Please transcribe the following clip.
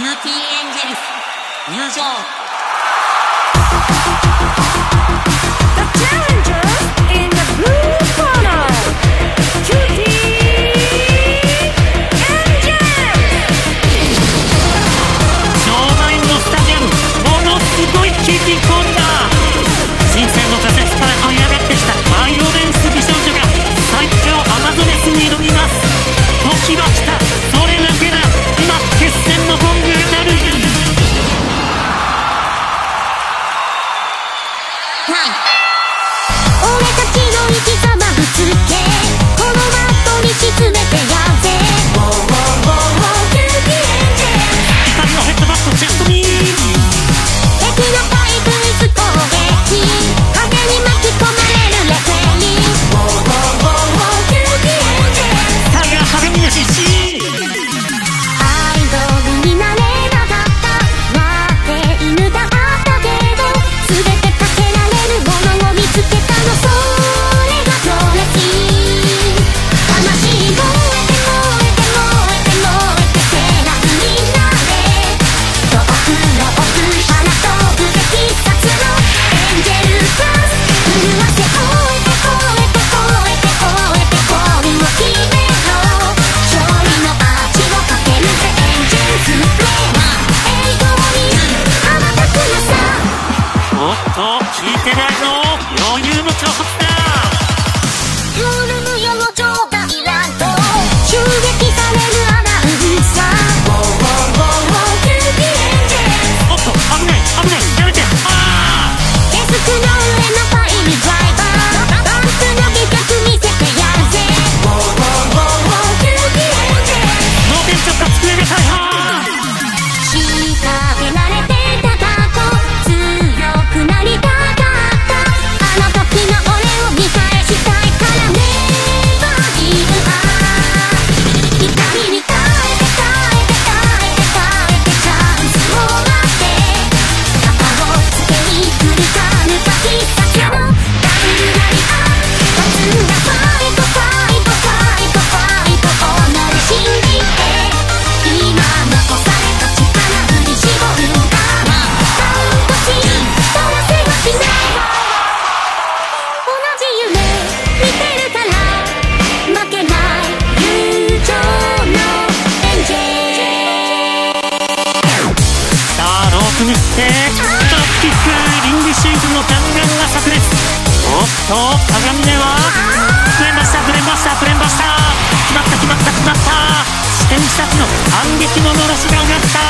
キュエンジェルス入場。新鮮の挫折から這い上がってきたバイオレンス美少女が最強アマゾネスに挑みます。た。俺たちの生き様ぶつけこのマットに沈めてや聞いてないぞ余裕の挑発と高根はくれましたくれましたくれました。決まった決まった決まった。視点2つの反撃ののろしが上がった。